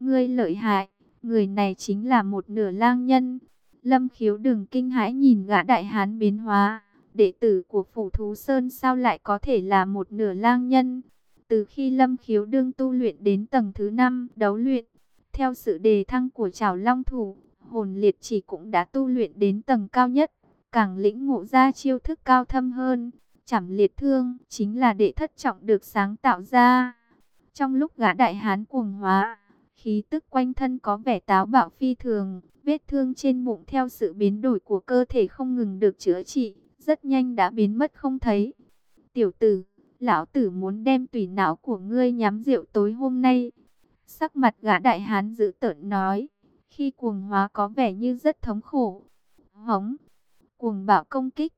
ngươi lợi hại, người này chính là một nửa lang nhân. Lâm khiếu đừng kinh hãi nhìn gã đại hán biến hóa, đệ tử của phủ thú sơn sao lại có thể là một nửa lang nhân. Từ khi Lâm khiếu đương tu luyện đến tầng thứ 5 đấu luyện, theo sự đề thăng của trảo long thủ, hồn liệt chỉ cũng đã tu luyện đến tầng cao nhất, càng lĩnh ngộ ra chiêu thức cao thâm hơn. Chảm liệt thương chính là đệ thất trọng được sáng tạo ra. Trong lúc gã đại hán cuồng hóa, khí tức quanh thân có vẻ táo bạo phi thường, vết thương trên bụng theo sự biến đổi của cơ thể không ngừng được chữa trị, rất nhanh đã biến mất không thấy. Tiểu tử, lão tử muốn đem tùy não của ngươi nhắm rượu tối hôm nay. Sắc mặt gã đại hán dữ tợn nói, khi cuồng hóa có vẻ như rất thống khổ. Hống, cuồng bạo công kích.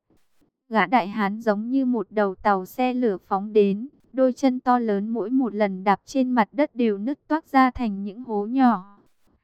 Gã đại hán giống như một đầu tàu xe lửa phóng đến, đôi chân to lớn mỗi một lần đạp trên mặt đất đều nứt toác ra thành những hố nhỏ.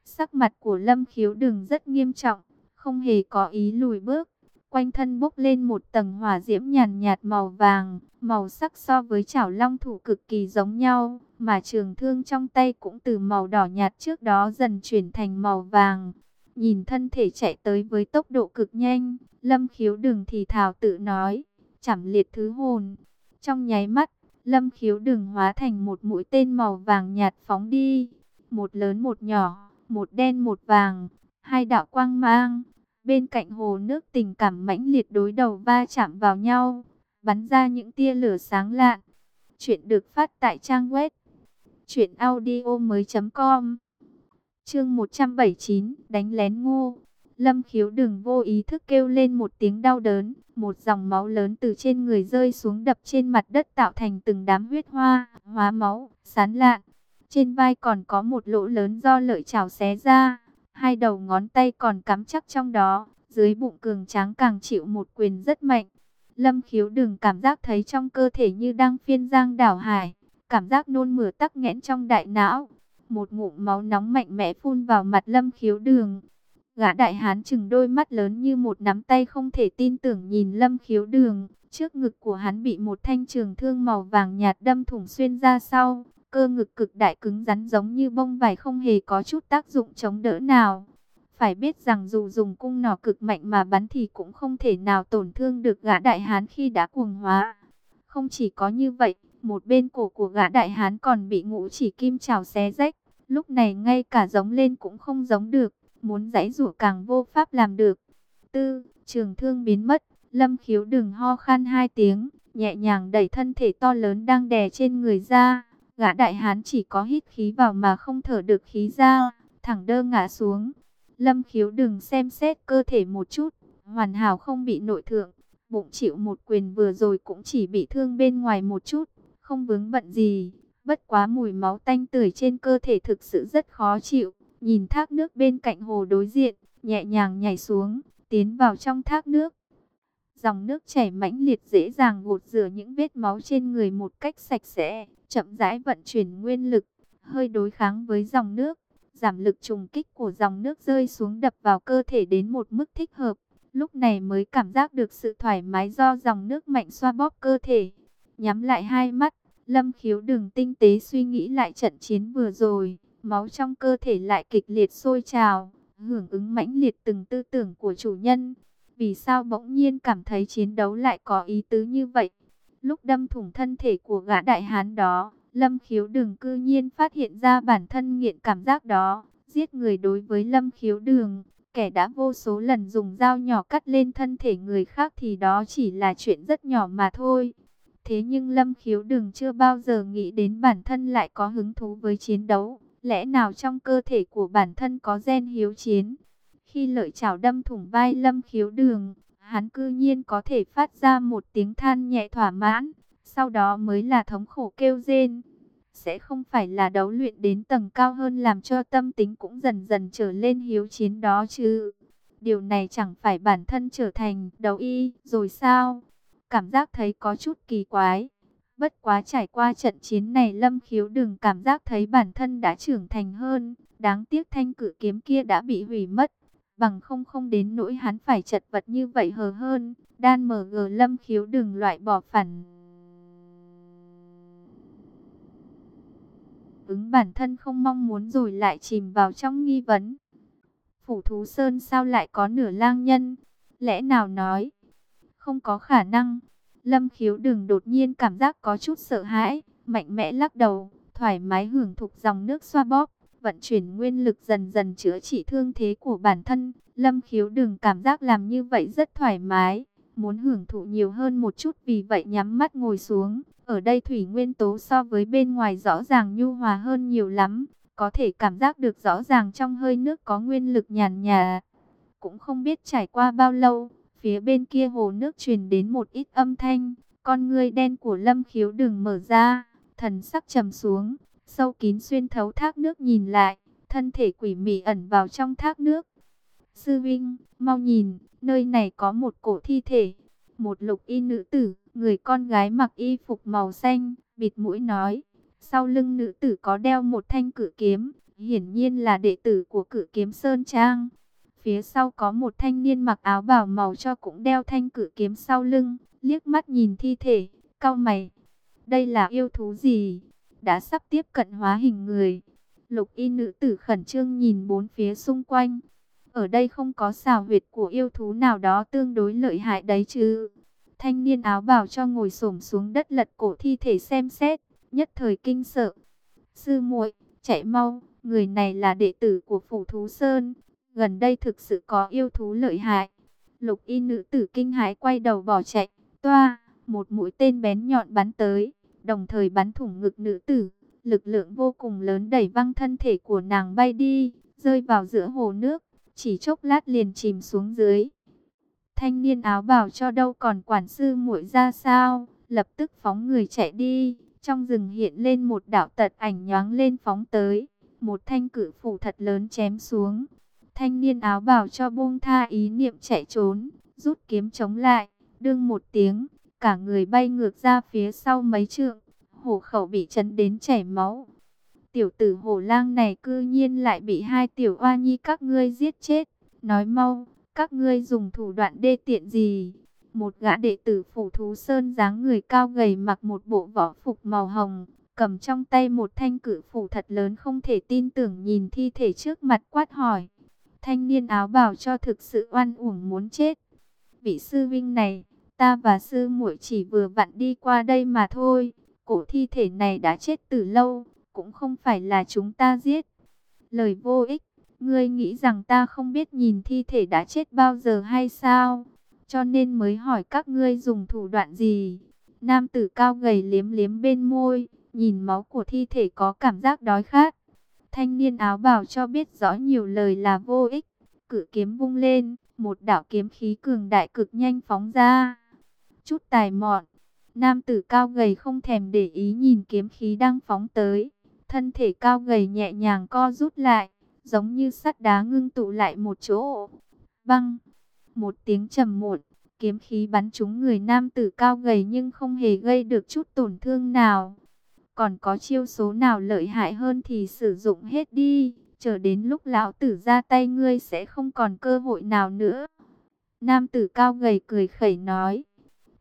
Sắc mặt của Lâm Khiếu Đừng rất nghiêm trọng, không hề có ý lùi bước. Quanh thân bốc lên một tầng hỏa diễm nhàn nhạt màu vàng, màu sắc so với chảo long thủ cực kỳ giống nhau, mà trường thương trong tay cũng từ màu đỏ nhạt trước đó dần chuyển thành màu vàng. Nhìn thân thể chạy tới với tốc độ cực nhanh, Lâm khiếu đừng thì thào tự nói, chảm liệt thứ hồn. Trong nháy mắt, Lâm khiếu đừng hóa thành một mũi tên màu vàng nhạt phóng đi. Một lớn một nhỏ, một đen một vàng, hai đạo quang mang. Bên cạnh hồ nước tình cảm mãnh liệt đối đầu va chạm vào nhau, bắn ra những tia lửa sáng lạn. Chuyện được phát tại trang web truyệnaudiomoi.com. Chương 179, đánh lén ngu Lâm khiếu đừng vô ý thức kêu lên một tiếng đau đớn, một dòng máu lớn từ trên người rơi xuống đập trên mặt đất tạo thành từng đám huyết hoa, hóa máu, sán lạn. Trên vai còn có một lỗ lớn do lợi chảo xé ra, hai đầu ngón tay còn cắm chắc trong đó, dưới bụng cường tráng càng chịu một quyền rất mạnh. Lâm khiếu đừng cảm giác thấy trong cơ thể như đang phiên giang đảo hải, cảm giác nôn mửa tắc nghẽn trong đại não. Một ngụm máu nóng mạnh mẽ phun vào mặt lâm khiếu đường. Gã đại hán chừng đôi mắt lớn như một nắm tay không thể tin tưởng nhìn lâm khiếu đường. Trước ngực của hắn bị một thanh trường thương màu vàng nhạt đâm thủng xuyên ra sau. Cơ ngực cực đại cứng rắn giống như bông vải không hề có chút tác dụng chống đỡ nào. Phải biết rằng dù dùng cung nỏ cực mạnh mà bắn thì cũng không thể nào tổn thương được gã đại hán khi đã cuồng hóa. Không chỉ có như vậy, một bên cổ của gã đại hán còn bị ngũ chỉ kim trào xé rách. Lúc này ngay cả giống lên cũng không giống được muốn giãy rủa càng vô pháp làm được. Tư, trường thương biến mất, lâm khiếu đừng ho khan hai tiếng, nhẹ nhàng đẩy thân thể to lớn đang đè trên người ra. Gã đại hán chỉ có hít khí vào mà không thở được khí ra, thẳng đơ ngã xuống. Lâm khiếu đừng xem xét cơ thể một chút, hoàn hảo không bị nội thượng. Bụng chịu một quyền vừa rồi cũng chỉ bị thương bên ngoài một chút, không vướng bận gì. Bất quá mùi máu tanh tưởi trên cơ thể thực sự rất khó chịu nhìn thác nước bên cạnh hồ đối diện, nhẹ nhàng nhảy xuống, tiến vào trong thác nước. Dòng nước chảy mãnh liệt dễ dàng gột rửa những vết máu trên người một cách sạch sẽ, chậm rãi vận chuyển nguyên lực, hơi đối kháng với dòng nước, giảm lực trùng kích của dòng nước rơi xuống đập vào cơ thể đến một mức thích hợp. Lúc này mới cảm giác được sự thoải mái do dòng nước mạnh xoa bóp cơ thể. Nhắm lại hai mắt, Lâm Khiếu đừng tinh tế suy nghĩ lại trận chiến vừa rồi máu trong cơ thể lại kịch liệt sôi trào, hưởng ứng mãnh liệt từng tư tưởng của chủ nhân. Vì sao bỗng nhiên cảm thấy chiến đấu lại có ý tứ như vậy? Lúc đâm thủng thân thể của gã đại hán đó, Lâm Khiếu Đường cư nhiên phát hiện ra bản thân nghiện cảm giác đó. Giết người đối với Lâm Khiếu Đường, kẻ đã vô số lần dùng dao nhỏ cắt lên thân thể người khác thì đó chỉ là chuyện rất nhỏ mà thôi. Thế nhưng Lâm Khiếu Đường chưa bao giờ nghĩ đến bản thân lại có hứng thú với chiến đấu. Lẽ nào trong cơ thể của bản thân có gen hiếu chiến? Khi lợi chảo đâm thủng vai lâm khiếu đường, hắn cư nhiên có thể phát ra một tiếng than nhẹ thỏa mãn, sau đó mới là thống khổ kêu rên. Sẽ không phải là đấu luyện đến tầng cao hơn làm cho tâm tính cũng dần dần trở lên hiếu chiến đó chứ. Điều này chẳng phải bản thân trở thành đấu y rồi sao? Cảm giác thấy có chút kỳ quái. Bất quá trải qua trận chiến này Lâm Khiếu đừng cảm giác thấy bản thân đã trưởng thành hơn. Đáng tiếc thanh cử kiếm kia đã bị hủy mất. Bằng không không đến nỗi hắn phải chật vật như vậy hờ hơn. Đan mở gờ Lâm Khiếu đừng loại bỏ phản. ứng bản thân không mong muốn rồi lại chìm vào trong nghi vấn. Phủ Thú Sơn sao lại có nửa lang nhân? Lẽ nào nói? Không có khả năng. Lâm khiếu đừng đột nhiên cảm giác có chút sợ hãi, mạnh mẽ lắc đầu, thoải mái hưởng thụ dòng nước xoa bóp, vận chuyển nguyên lực dần dần chữa trị thương thế của bản thân. Lâm khiếu đừng cảm giác làm như vậy rất thoải mái, muốn hưởng thụ nhiều hơn một chút vì vậy nhắm mắt ngồi xuống. Ở đây thủy nguyên tố so với bên ngoài rõ ràng nhu hòa hơn nhiều lắm, có thể cảm giác được rõ ràng trong hơi nước có nguyên lực nhàn nhà. Cũng không biết trải qua bao lâu, phía bên kia hồ nước truyền đến một ít âm thanh, con ngươi đen của lâm khiếu đừng mở ra, thần sắc trầm xuống, sâu kín xuyên thấu thác nước nhìn lại, thân thể quỷ mị ẩn vào trong thác nước. Sư Vinh, mau nhìn, nơi này có một cổ thi thể, một lục y nữ tử, người con gái mặc y phục màu xanh, bịt mũi nói. Sau lưng nữ tử có đeo một thanh cử kiếm, hiển nhiên là đệ tử của cử kiếm Sơn Trang. Phía sau có một thanh niên mặc áo bảo màu cho cũng đeo thanh cử kiếm sau lưng, liếc mắt nhìn thi thể, cau mày. Đây là yêu thú gì? Đã sắp tiếp cận hóa hình người. Lục y nữ tử khẩn trương nhìn bốn phía xung quanh. Ở đây không có xào huyệt của yêu thú nào đó tương đối lợi hại đấy chứ. Thanh niên áo bảo cho ngồi xổm xuống đất lật cổ thi thể xem xét, nhất thời kinh sợ. Sư muội, chạy mau, người này là đệ tử của phủ thú sơn, gần đây thực sự có yêu thú lợi hại. Lục y nữ tử kinh hãi quay đầu bỏ chạy, toa, một mũi tên bén nhọn bắn tới, đồng thời bắn thủng ngực nữ tử. Lực lượng vô cùng lớn đẩy văng thân thể của nàng bay đi, rơi vào giữa hồ nước, chỉ chốc lát liền chìm xuống dưới. Thanh niên áo bảo cho đâu còn quản sư muội ra sao, lập tức phóng người chạy đi. Trong rừng hiện lên một đạo tật ảnh nhoáng lên phóng tới, một thanh cử phủ thật lớn chém xuống. Thanh niên áo bảo cho buông tha ý niệm chạy trốn, rút kiếm chống lại, đương một tiếng, cả người bay ngược ra phía sau mấy trượng, hổ khẩu bị chấn đến chảy máu. Tiểu tử hổ lang này cư nhiên lại bị hai tiểu oa nhi các ngươi giết chết, nói mau các ngươi dùng thủ đoạn đê tiện gì? Một gã đệ tử phủ thú sơn dáng người cao gầy mặc một bộ võ phục màu hồng, cầm trong tay một thanh cử phủ thật lớn không thể tin tưởng nhìn thi thể trước mặt quát hỏi. Thanh niên áo bào cho thực sự oan uổng muốn chết. Vị sư vinh này, ta và sư muội chỉ vừa vặn đi qua đây mà thôi. Cổ thi thể này đã chết từ lâu, cũng không phải là chúng ta giết. Lời vô ích, Ngươi nghĩ rằng ta không biết nhìn thi thể đã chết bao giờ hay sao? Cho nên mới hỏi các ngươi dùng thủ đoạn gì? Nam tử cao gầy liếm liếm bên môi, nhìn máu của thi thể có cảm giác đói khát. Thanh niên áo bào cho biết rõ nhiều lời là vô ích. Cử kiếm vung lên, một đạo kiếm khí cường đại cực nhanh phóng ra. Chút tài mọn, nam tử cao gầy không thèm để ý nhìn kiếm khí đang phóng tới. Thân thể cao gầy nhẹ nhàng co rút lại, giống như sắt đá ngưng tụ lại một chỗ. Băng, một tiếng trầm muộn, kiếm khí bắn trúng người nam tử cao gầy nhưng không hề gây được chút tổn thương nào. Còn có chiêu số nào lợi hại hơn thì sử dụng hết đi, chờ đến lúc lão tử ra tay ngươi sẽ không còn cơ hội nào nữa. Nam tử cao gầy cười khẩy nói,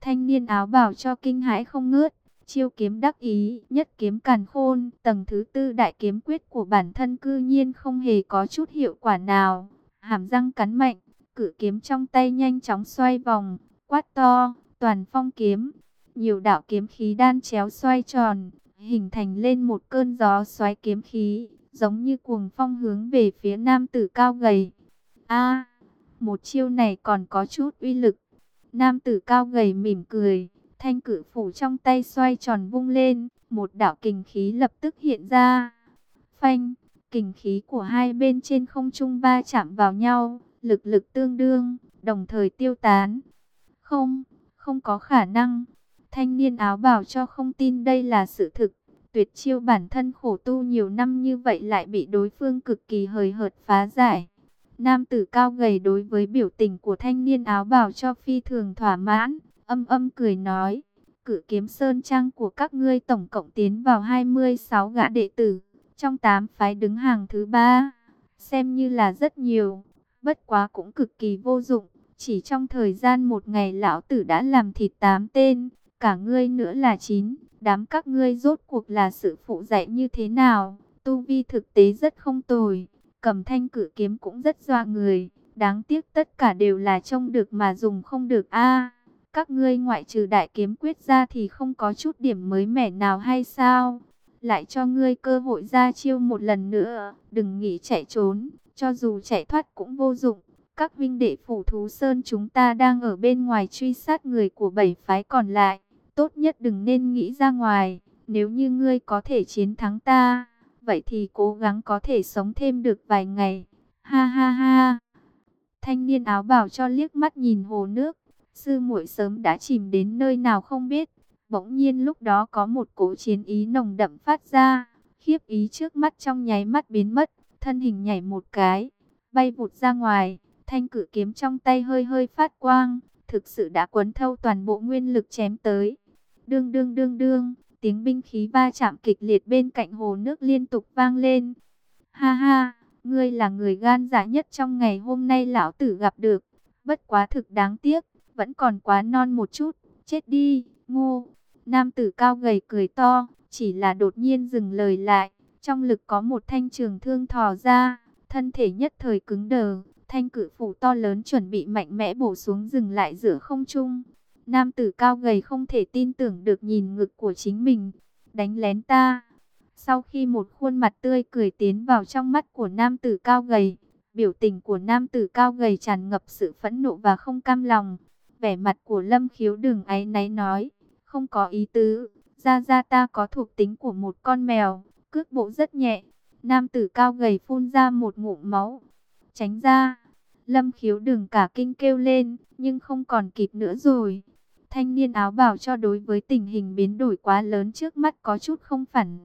thanh niên áo bào cho kinh hãi không ngớt. Chiêu kiếm đắc ý, nhất kiếm càn khôn, tầng thứ tư đại kiếm quyết của bản thân cư nhiên không hề có chút hiệu quả nào. Hàm răng cắn mạnh, cử kiếm trong tay nhanh chóng xoay vòng, quát to, toàn phong kiếm. Nhiều đạo kiếm khí đan chéo xoay tròn, hình thành lên một cơn gió xoáy kiếm khí, giống như cuồng phong hướng về phía nam tử cao gầy. A, một chiêu này còn có chút uy lực. Nam tử cao gầy mỉm cười Thanh cử phủ trong tay xoay tròn vung lên, một đạo kình khí lập tức hiện ra. Phanh, kình khí của hai bên trên không trung va chạm vào nhau, lực lực tương đương, đồng thời tiêu tán. Không, không có khả năng. Thanh niên áo bảo cho không tin đây là sự thực. Tuyệt chiêu bản thân khổ tu nhiều năm như vậy lại bị đối phương cực kỳ hời hợt phá giải. Nam tử cao gầy đối với biểu tình của thanh niên áo bào cho phi thường thỏa mãn, âm âm cười nói, cử kiếm sơn trang của các ngươi tổng cộng tiến vào 26 gã đệ tử, trong 8 phái đứng hàng thứ ba, xem như là rất nhiều, bất quá cũng cực kỳ vô dụng, chỉ trong thời gian một ngày lão tử đã làm thịt 8 tên, cả ngươi nữa là chín đám các ngươi rốt cuộc là sự phụ dạy như thế nào? Tu vi thực tế rất không tồi, cầm thanh cử kiếm cũng rất doa người, đáng tiếc tất cả đều là trông được mà dùng không được a. các ngươi ngoại trừ đại kiếm quyết ra thì không có chút điểm mới mẻ nào hay sao? Lại cho ngươi cơ hội ra chiêu một lần nữa, đừng nghĩ chạy trốn, cho dù chạy thoát cũng vô dụng. Các vinh đệ phủ thú sơn chúng ta đang ở bên ngoài truy sát người của bảy phái còn lại. Tốt nhất đừng nên nghĩ ra ngoài, nếu như ngươi có thể chiến thắng ta, vậy thì cố gắng có thể sống thêm được vài ngày. Ha ha ha. Thanh niên áo bảo cho liếc mắt nhìn hồ nước, sư muội sớm đã chìm đến nơi nào không biết. Bỗng nhiên lúc đó có một cỗ chiến ý nồng đậm phát ra, khiếp ý trước mắt trong nháy mắt biến mất, thân hình nhảy một cái, bay vụt ra ngoài, thanh cử kiếm trong tay hơi hơi phát quang, thực sự đã quấn thâu toàn bộ nguyên lực chém tới. Đương đương đương đương, tiếng binh khí va chạm kịch liệt bên cạnh hồ nước liên tục vang lên. Ha ha, ngươi là người gan dạ nhất trong ngày hôm nay lão tử gặp được. Bất quá thực đáng tiếc, vẫn còn quá non một chút, chết đi, ngu Nam tử cao gầy cười to, chỉ là đột nhiên dừng lời lại. Trong lực có một thanh trường thương thò ra, thân thể nhất thời cứng đờ. Thanh cử phủ to lớn chuẩn bị mạnh mẽ bổ xuống dừng lại giữa không trung. Nam tử cao gầy không thể tin tưởng được nhìn ngực của chính mình. Đánh lén ta. Sau khi một khuôn mặt tươi cười tiến vào trong mắt của nam tử cao gầy, biểu tình của nam tử cao gầy tràn ngập sự phẫn nộ và không cam lòng. Vẻ mặt của lâm khiếu đừng áy náy nói, không có ý tứ, ra ra ta có thuộc tính của một con mèo, cước bộ rất nhẹ. Nam tử cao gầy phun ra một ngụm máu, tránh ra. Lâm khiếu đừng cả kinh kêu lên, nhưng không còn kịp nữa rồi. Thanh niên áo bảo cho đối với tình hình biến đổi quá lớn trước mắt có chút không phản.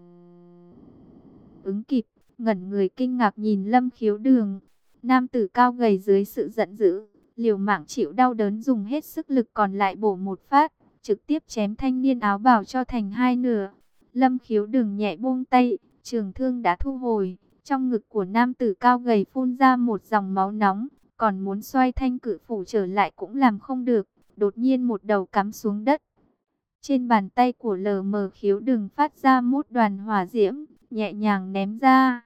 Ứng kịp, ngẩn người kinh ngạc nhìn lâm khiếu đường. Nam tử cao gầy dưới sự giận dữ, liều mạng chịu đau đớn dùng hết sức lực còn lại bổ một phát, trực tiếp chém thanh niên áo bảo cho thành hai nửa. Lâm khiếu đường nhẹ buông tay, trường thương đã thu hồi, trong ngực của nam tử cao gầy phun ra một dòng máu nóng, còn muốn xoay thanh cử phủ trở lại cũng làm không được đột nhiên một đầu cắm xuống đất. Trên bàn tay của lờ mờ khiếu đừng phát ra mút đoàn hỏa diễm, nhẹ nhàng ném ra.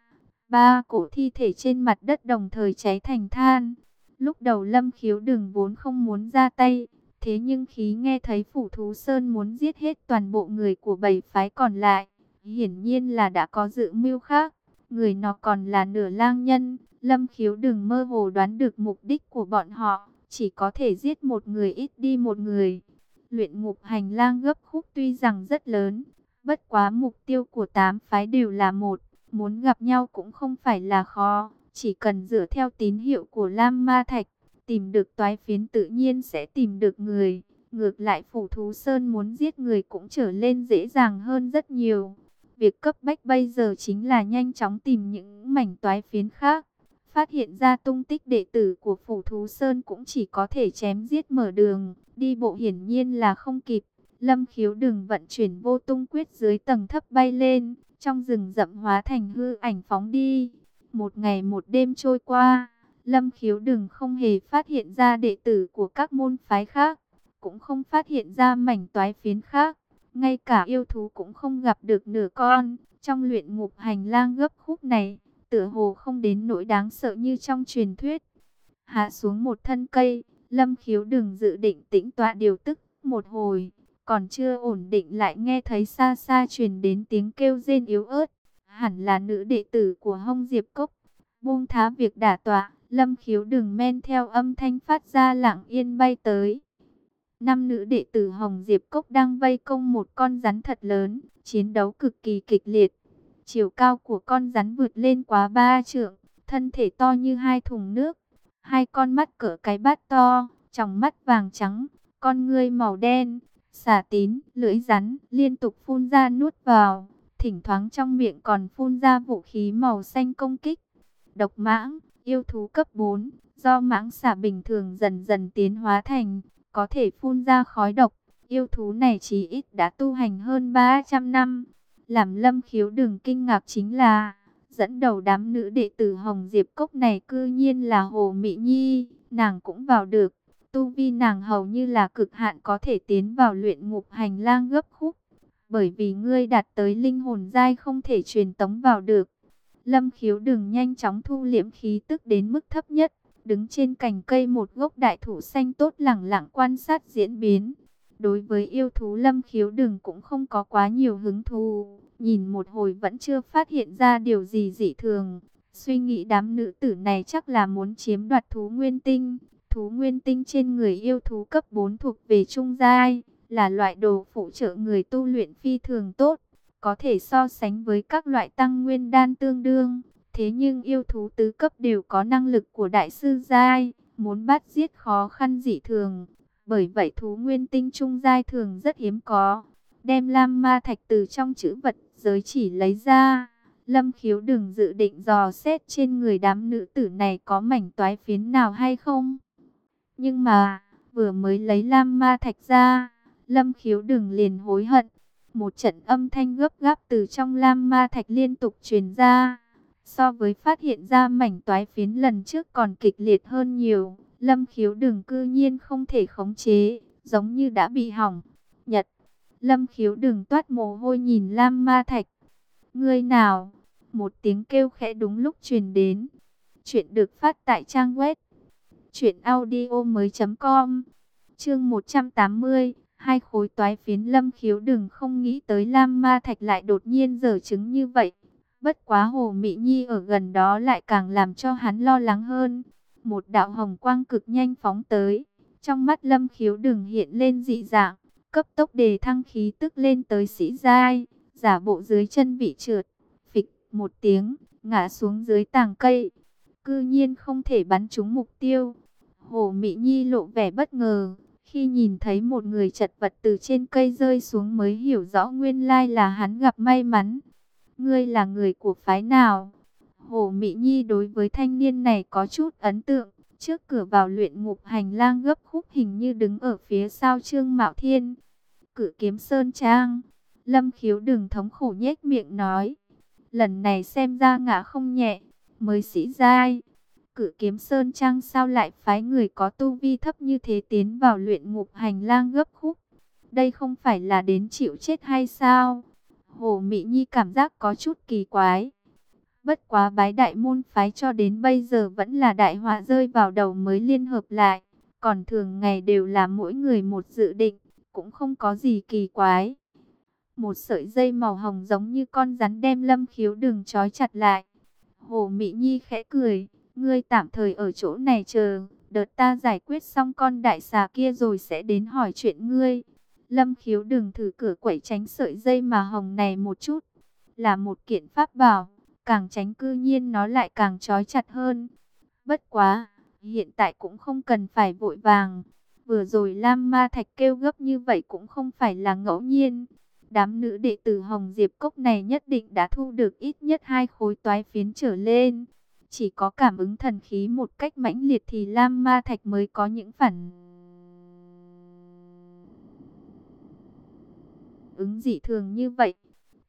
Ba cổ thi thể trên mặt đất đồng thời cháy thành than. Lúc đầu lâm khiếu đừng vốn không muốn ra tay, thế nhưng khí nghe thấy phủ thú sơn muốn giết hết toàn bộ người của bảy phái còn lại. Hiển nhiên là đã có dự mưu khác, người nó còn là nửa lang nhân, lâm khiếu đừng mơ hồ đoán được mục đích của bọn họ chỉ có thể giết một người ít đi một người. Luyện ngục hành lang gấp khúc tuy rằng rất lớn, bất quá mục tiêu của tám phái đều là một, muốn gặp nhau cũng không phải là khó, chỉ cần dựa theo tín hiệu của Lam Ma Thạch, tìm được toái phiến tự nhiên sẽ tìm được người. Ngược lại phủ thú sơn muốn giết người cũng trở lên dễ dàng hơn rất nhiều. Việc cấp bách bây giờ chính là nhanh chóng tìm những mảnh toái phiến khác. Phát hiện ra tung tích đệ tử của Phủ Thú Sơn cũng chỉ có thể chém giết mở đường, đi bộ hiển nhiên là không kịp. Lâm khiếu đừng vận chuyển vô tung quyết dưới tầng thấp bay lên, trong rừng rậm hóa thành hư ảnh phóng đi. Một ngày một đêm trôi qua, Lâm khiếu đừng không hề phát hiện ra đệ tử của các môn phái khác, cũng không phát hiện ra mảnh toái phiến khác, ngay cả yêu thú cũng không gặp được nửa con. Trong luyện ngục hành lang gấp khúc này, tựa hồ không đến nỗi đáng sợ như trong truyền thuyết. Hạ xuống một thân cây, Lâm Khiếu đừng dự định tĩnh tọa điều tức một hồi, còn chưa ổn định lại nghe thấy xa xa truyền đến tiếng kêu rên yếu ớt, hẳn là nữ đệ tử của Hông Diệp Cốc. Buông thá việc đả tọa, Lâm Khiếu đừng men theo âm thanh phát ra lặng yên bay tới. Năm nữ đệ tử Hồng Diệp Cốc đang vây công một con rắn thật lớn, chiến đấu cực kỳ kịch liệt. Chiều cao của con rắn vượt lên quá ba trượng, thân thể to như hai thùng nước. Hai con mắt cỡ cái bát to, tròng mắt vàng trắng, con ngươi màu đen, xả tín, lưỡi rắn liên tục phun ra nuốt vào. Thỉnh thoảng trong miệng còn phun ra vũ khí màu xanh công kích. Độc mãng, yêu thú cấp 4, do mãng xả bình thường dần dần tiến hóa thành, có thể phun ra khói độc. Yêu thú này chỉ ít đã tu hành hơn 300 năm. Làm lâm khiếu đừng kinh ngạc chính là, dẫn đầu đám nữ đệ tử Hồng Diệp Cốc này cư nhiên là Hồ Mỹ Nhi, nàng cũng vào được. Tu vi nàng hầu như là cực hạn có thể tiến vào luyện ngục hành lang gấp khúc. bởi vì ngươi đạt tới linh hồn giai không thể truyền tống vào được. Lâm khiếu đừng nhanh chóng thu liễm khí tức đến mức thấp nhất, đứng trên cành cây một gốc đại thụ xanh tốt lẳng lặng quan sát diễn biến. Đối với yêu thú lâm khiếu đừng cũng không có quá nhiều hứng thú, nhìn một hồi vẫn chưa phát hiện ra điều gì dị thường. Suy nghĩ đám nữ tử này chắc là muốn chiếm đoạt thú nguyên tinh. Thú nguyên tinh trên người yêu thú cấp 4 thuộc về trung giai, là loại đồ phụ trợ người tu luyện phi thường tốt, có thể so sánh với các loại tăng nguyên đan tương đương. Thế nhưng yêu thú tứ cấp đều có năng lực của đại sư giai, muốn bắt giết khó khăn dị thường. Bởi vậy thú nguyên tinh trung giai thường rất hiếm có. Đem lam ma thạch từ trong chữ vật giới chỉ lấy ra. Lâm khiếu đừng dự định dò xét trên người đám nữ tử này có mảnh toái phiến nào hay không. Nhưng mà, vừa mới lấy lam ma thạch ra, lâm khiếu đừng liền hối hận. Một trận âm thanh gấp gáp từ trong lam ma thạch liên tục truyền ra. So với phát hiện ra mảnh toái phiến lần trước còn kịch liệt hơn nhiều, lâm khiếu đừng cư nhiên không thể khống chế, giống như đã bị hỏng. Nhật, lâm khiếu đừng toát mồ hôi nhìn lam ma thạch. Ngươi nào? Một tiếng kêu khẽ đúng lúc truyền đến. Chuyện được phát tại trang web chuyện audio mới com Chương 180, hai khối toái phiến Lâm Khiếu đừng không nghĩ tới Lam Ma Thạch lại đột nhiên dở trứng như vậy. Bất quá Hồ Mỹ Nhi ở gần đó lại càng làm cho hắn lo lắng hơn. Một đạo hồng quang cực nhanh phóng tới, trong mắt Lâm Khiếu đừng hiện lên dị dạng, cấp tốc đề thăng khí tức lên tới sĩ giai, giả bộ dưới chân bị trượt, phịch một tiếng, ngã xuống dưới tàng cây. Cư nhiên không thể bắn trúng mục tiêu. Hồ Mỹ Nhi lộ vẻ bất ngờ, khi nhìn thấy một người chật vật từ trên cây rơi xuống mới hiểu rõ nguyên lai là hắn gặp may mắn. Ngươi là người của phái nào? Hồ Mỹ Nhi đối với thanh niên này có chút ấn tượng. Trước cửa vào luyện ngục hành lang gấp khúc hình như đứng ở phía sau Trương Mạo Thiên. Cử kiếm Sơn Trang. Lâm khiếu đừng thống khổ nhếch miệng nói. Lần này xem ra ngã không nhẹ. Mới sĩ giai. Cử kiếm Sơn Trang sao lại phái người có tu vi thấp như thế tiến vào luyện ngục hành lang gấp khúc. Đây không phải là đến chịu chết hay sao? Hồ Mỹ Nhi cảm giác có chút kỳ quái. Bất quá bái đại môn phái cho đến bây giờ vẫn là đại họa rơi vào đầu mới liên hợp lại. Còn thường ngày đều là mỗi người một dự định, cũng không có gì kỳ quái. Một sợi dây màu hồng giống như con rắn đem lâm khiếu đường trói chặt lại. Hồ Mỹ Nhi khẽ cười, ngươi tạm thời ở chỗ này chờ, đợt ta giải quyết xong con đại xà kia rồi sẽ đến hỏi chuyện ngươi. Lâm khiếu đừng thử cửa quẩy tránh sợi dây mà hồng này một chút. Là một kiện pháp bảo, càng tránh cư nhiên nó lại càng trói chặt hơn. Bất quá, hiện tại cũng không cần phải vội vàng. Vừa rồi Lam Ma Thạch kêu gấp như vậy cũng không phải là ngẫu nhiên. Đám nữ đệ tử Hồng Diệp Cốc này nhất định đã thu được ít nhất hai khối toái phiến trở lên. Chỉ có cảm ứng thần khí một cách mãnh liệt thì Lam Ma Thạch mới có những phản ứng dị thường như vậy.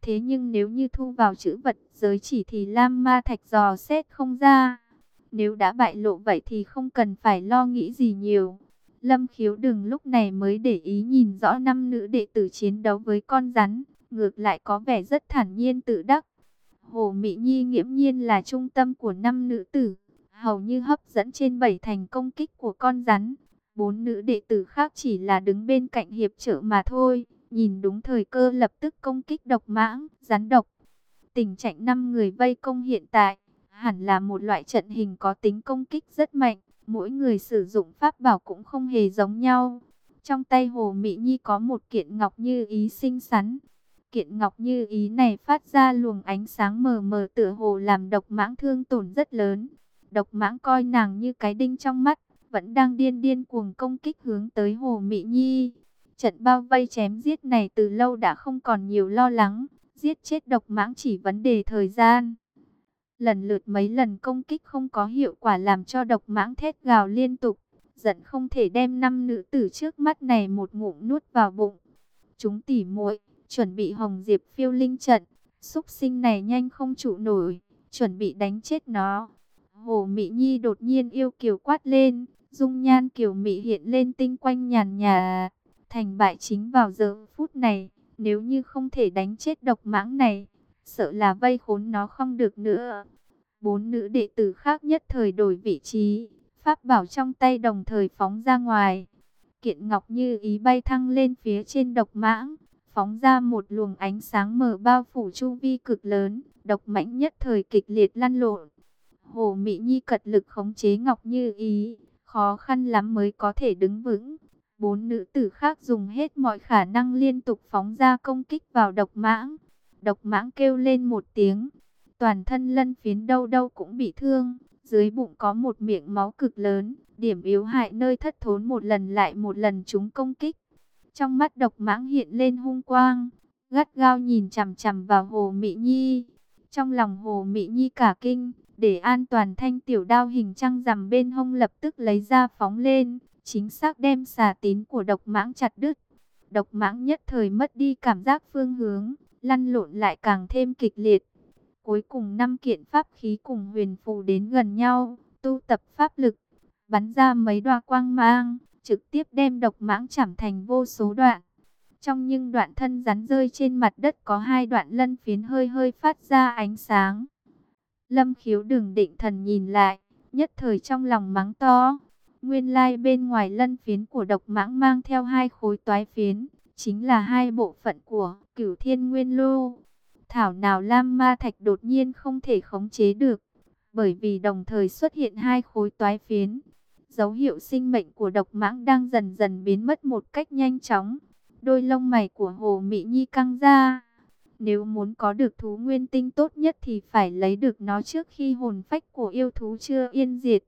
Thế nhưng nếu như thu vào chữ vật, giới chỉ thì Lam Ma Thạch dò xét không ra. Nếu đã bại lộ vậy thì không cần phải lo nghĩ gì nhiều. Lâm khiếu đừng lúc này mới để ý nhìn rõ năm nữ đệ tử chiến đấu với con rắn. Ngược lại có vẻ rất thản nhiên tự đắc. Hồ Mỹ Nhi nghiễm nhiên là trung tâm của năm nữ tử. Hầu như hấp dẫn trên bảy thành công kích của con rắn. Bốn nữ đệ tử khác chỉ là đứng bên cạnh hiệp trợ mà thôi. Nhìn đúng thời cơ lập tức công kích độc mãng, rắn độc. Tình trạng năm người vây công hiện tại, hẳn là một loại trận hình có tính công kích rất mạnh. Mỗi người sử dụng pháp bảo cũng không hề giống nhau. Trong tay Hồ Mỹ Nhi có một kiện ngọc như ý xinh xắn. Kiện ngọc như ý này phát ra luồng ánh sáng mờ mờ tựa hồ làm độc mãng thương tổn rất lớn. Độc mãng coi nàng như cái đinh trong mắt, vẫn đang điên điên cuồng công kích hướng tới Hồ Mỹ Nhi. Trận bao vây chém giết này từ lâu đã không còn nhiều lo lắng, giết chết độc mãng chỉ vấn đề thời gian. Lần lượt mấy lần công kích không có hiệu quả làm cho độc mãng thét gào liên tục, giận không thể đem năm nữ tử trước mắt này một ngụm nuốt vào bụng. Chúng tỉ muội chuẩn bị hồng diệp phiêu linh trận, xúc sinh này nhanh không trụ nổi, chuẩn bị đánh chết nó. Hồ Mỹ Nhi đột nhiên yêu kiều quát lên, dung nhan kiều Mỹ hiện lên tinh quanh nhàn nhà. Thành bại chính vào giờ phút này, Nếu như không thể đánh chết độc mãng này, sợ là vây khốn nó không được nữa. Bốn nữ đệ tử khác nhất thời đổi vị trí, pháp bảo trong tay đồng thời phóng ra ngoài. Kiện ngọc như ý bay thăng lên phía trên độc mãng, phóng ra một luồng ánh sáng mờ bao phủ chu vi cực lớn, độc mãnh nhất thời kịch liệt lăn lộn. Hồ Mỹ Nhi cật lực khống chế ngọc như ý, khó khăn lắm mới có thể đứng vững. Bốn nữ tử khác dùng hết mọi khả năng liên tục phóng ra công kích vào độc mãng. Độc mãng kêu lên một tiếng, toàn thân lân phiến đâu đâu cũng bị thương, dưới bụng có một miệng máu cực lớn, điểm yếu hại nơi thất thốn một lần lại một lần chúng công kích. Trong mắt độc mãng hiện lên hung quang, gắt gao nhìn chằm chằm vào Hồ Mỹ Nhi. Trong lòng Hồ Mỹ Nhi cả kinh, để an toàn thanh tiểu đao hình trăng rằm bên hông lập tức lấy ra phóng lên, chính xác đem xà tín của độc mãng chặt đứt. Độc mãng nhất thời mất đi cảm giác phương hướng, lăn lộn lại càng thêm kịch liệt. Cuối cùng năm kiện pháp khí cùng huyền phù đến gần nhau, tu tập pháp lực, bắn ra mấy đoa quang mang, trực tiếp đem độc mãng chảm thành vô số đoạn. Trong những đoạn thân rắn rơi trên mặt đất có hai đoạn lân phiến hơi hơi phát ra ánh sáng. Lâm khiếu đừng định thần nhìn lại, nhất thời trong lòng mắng to. Nguyên lai bên ngoài lân phiến của độc mãng mang theo hai khối toái phiến, chính là hai bộ phận của cửu thiên nguyên lô. Thảo nào Lam Ma Thạch đột nhiên không thể khống chế được, bởi vì đồng thời xuất hiện hai khối toái phiến. Dấu hiệu sinh mệnh của độc mãng đang dần dần biến mất một cách nhanh chóng. Đôi lông mày của Hồ Mỹ Nhi căng ra. Nếu muốn có được thú nguyên tinh tốt nhất thì phải lấy được nó trước khi hồn phách của yêu thú chưa yên diệt.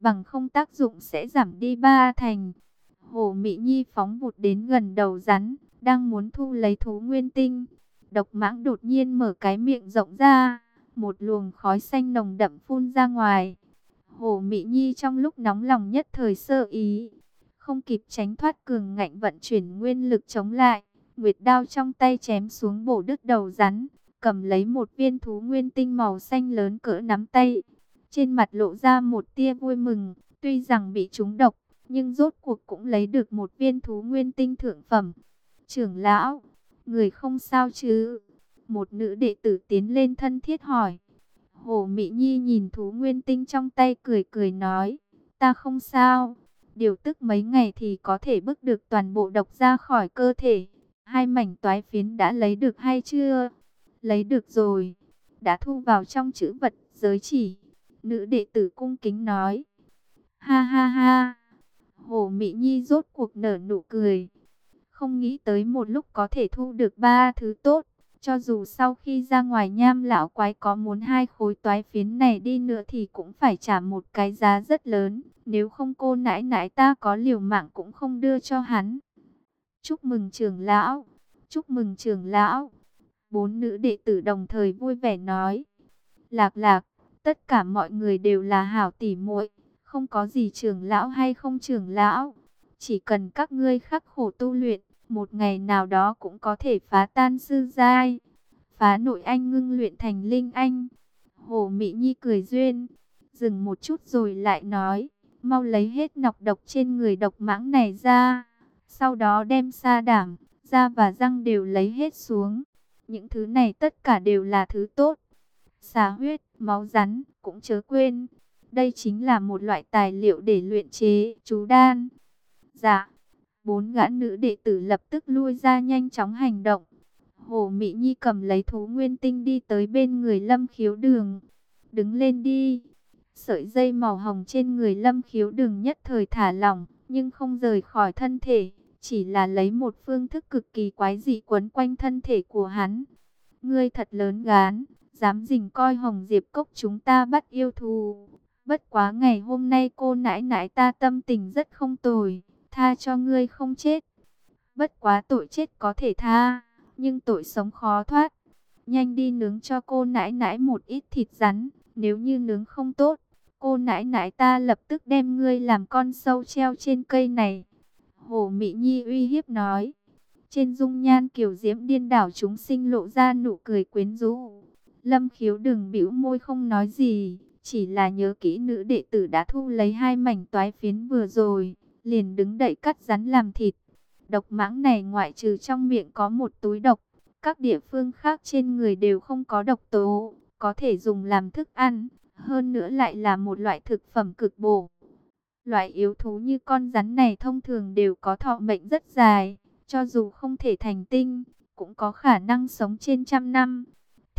Bằng không tác dụng sẽ giảm đi ba thành. Hồ Mỹ Nhi phóng vụt đến gần đầu rắn, đang muốn thu lấy thú nguyên tinh. Độc mãng đột nhiên mở cái miệng rộng ra, một luồng khói xanh nồng đậm phun ra ngoài. Hồ Mỹ Nhi trong lúc nóng lòng nhất thời sơ ý, không kịp tránh thoát cường ngạnh vận chuyển nguyên lực chống lại. Nguyệt đao trong tay chém xuống bổ đứt đầu rắn, cầm lấy một viên thú nguyên tinh màu xanh lớn cỡ nắm tay. Trên mặt lộ ra một tia vui mừng, tuy rằng bị trúng độc, nhưng rốt cuộc cũng lấy được một viên thú nguyên tinh thượng phẩm. Trưởng lão, người không sao chứ? Một nữ đệ tử tiến lên thân thiết hỏi. Hồ Mỹ Nhi nhìn thú nguyên tinh trong tay cười cười nói, ta không sao. Điều tức mấy ngày thì có thể bức được toàn bộ độc ra khỏi cơ thể. Hai mảnh toái phiến đã lấy được hay chưa? Lấy được rồi. Đã thu vào trong chữ vật giới chỉ. Nữ đệ tử cung kính nói. Ha ha ha. Hồ Mỹ Nhi rốt cuộc nở nụ cười. Không nghĩ tới một lúc có thể thu được ba thứ tốt. Cho dù sau khi ra ngoài nham lão quái có muốn hai khối toái phiến này đi nữa thì cũng phải trả một cái giá rất lớn. Nếu không cô nãi nãi ta có liều mạng cũng không đưa cho hắn. Chúc mừng trưởng lão, chúc mừng trưởng lão. Bốn nữ đệ tử đồng thời vui vẻ nói. Lạc lạc, tất cả mọi người đều là hảo tỉ muội, không có gì trưởng lão hay không trưởng lão. Chỉ cần các ngươi khắc khổ tu luyện, một ngày nào đó cũng có thể phá tan sư giai. Phá nội anh ngưng luyện thành linh anh. Hồ Mỹ Nhi cười duyên, dừng một chút rồi lại nói, mau lấy hết nọc độc trên người độc mãng này ra. Sau đó đem sa đảm, da và răng đều lấy hết xuống. Những thứ này tất cả đều là thứ tốt. Xà huyết, máu rắn, cũng chớ quên. Đây chính là một loại tài liệu để luyện chế chú đan. Dạ, bốn gã nữ đệ tử lập tức lui ra nhanh chóng hành động. Hồ Mỹ Nhi cầm lấy thú nguyên tinh đi tới bên người lâm khiếu đường. Đứng lên đi. Sợi dây màu hồng trên người lâm khiếu đường nhất thời thả lỏng, nhưng không rời khỏi thân thể chỉ là lấy một phương thức cực kỳ quái dị quấn quanh thân thể của hắn. Ngươi thật lớn gán, dám dình coi Hồng Diệp Cốc chúng ta bắt yêu thù. Bất quá ngày hôm nay cô nãi nãi ta tâm tình rất không tồi, tha cho ngươi không chết. Bất quá tội chết có thể tha, nhưng tội sống khó thoát. Nhanh đi nướng cho cô nãi nãi một ít thịt rắn, nếu như nướng không tốt, cô nãi nãi ta lập tức đem ngươi làm con sâu treo trên cây này. Hồ Mỹ Nhi uy hiếp nói. Trên dung nhan kiểu diễm điên đảo chúng sinh lộ ra nụ cười quyến rũ. Lâm khiếu đừng bĩu môi không nói gì, chỉ là nhớ kỹ nữ đệ tử đã thu lấy hai mảnh toái phiến vừa rồi, liền đứng đậy cắt rắn làm thịt. Độc mãng này ngoại trừ trong miệng có một túi độc, các địa phương khác trên người đều không có độc tố, có thể dùng làm thức ăn, hơn nữa lại là một loại thực phẩm cực bổ. Loại yếu thú như con rắn này thông thường đều có thọ mệnh rất dài, cho dù không thể thành tinh, cũng có khả năng sống trên trăm năm.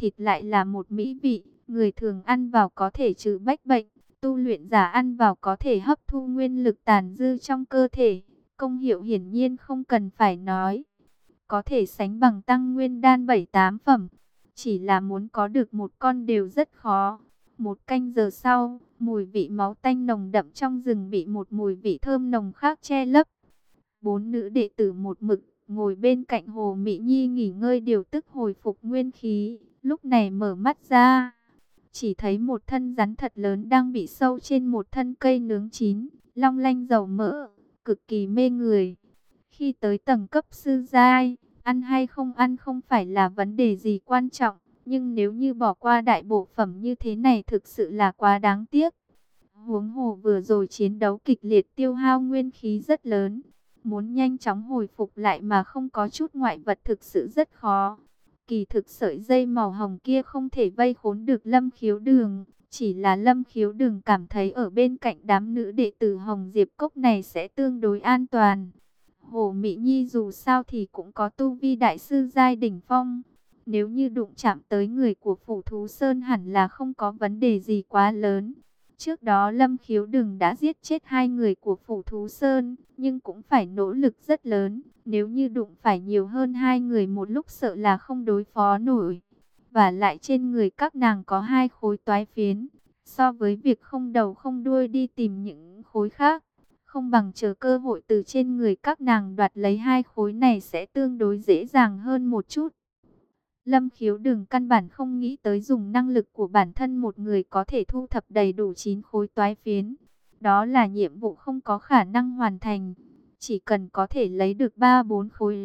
Thịt lại là một mỹ vị, người thường ăn vào có thể trừ bách bệnh, tu luyện giả ăn vào có thể hấp thu nguyên lực tàn dư trong cơ thể. Công hiệu hiển nhiên không cần phải nói, có thể sánh bằng tăng nguyên đan 7-8 phẩm, chỉ là muốn có được một con đều rất khó. Một canh giờ sau, mùi vị máu tanh nồng đậm trong rừng bị một mùi vị thơm nồng khác che lấp. Bốn nữ đệ tử một mực, ngồi bên cạnh Hồ Mỹ Nhi nghỉ ngơi điều tức hồi phục nguyên khí. Lúc này mở mắt ra, chỉ thấy một thân rắn thật lớn đang bị sâu trên một thân cây nướng chín, long lanh dầu mỡ, cực kỳ mê người. Khi tới tầng cấp sư giai, ăn hay không ăn không phải là vấn đề gì quan trọng. Nhưng nếu như bỏ qua đại bộ phẩm như thế này thực sự là quá đáng tiếc. Huống hồ vừa rồi chiến đấu kịch liệt tiêu hao nguyên khí rất lớn. Muốn nhanh chóng hồi phục lại mà không có chút ngoại vật thực sự rất khó. Kỳ thực sợi dây màu hồng kia không thể vây khốn được lâm khiếu đường. Chỉ là lâm khiếu đường cảm thấy ở bên cạnh đám nữ đệ tử Hồng Diệp Cốc này sẽ tương đối an toàn. Hồ Mỹ Nhi dù sao thì cũng có tu vi đại sư giai đỉnh phong. Nếu như đụng chạm tới người của Phủ Thú Sơn hẳn là không có vấn đề gì quá lớn. Trước đó Lâm Khiếu Đừng đã giết chết hai người của Phủ Thú Sơn, nhưng cũng phải nỗ lực rất lớn. Nếu như đụng phải nhiều hơn hai người một lúc sợ là không đối phó nổi. Và lại trên người các nàng có hai khối toái phiến. So với việc không đầu không đuôi đi tìm những khối khác, không bằng chờ cơ hội từ trên người các nàng đoạt lấy hai khối này sẽ tương đối dễ dàng hơn một chút. Lâm khiếu đừng căn bản không nghĩ tới dùng năng lực của bản thân một người có thể thu thập đầy đủ 9 khối toái phiến. Đó là nhiệm vụ không có khả năng hoàn thành. Chỉ cần có thể lấy được 3-4 khối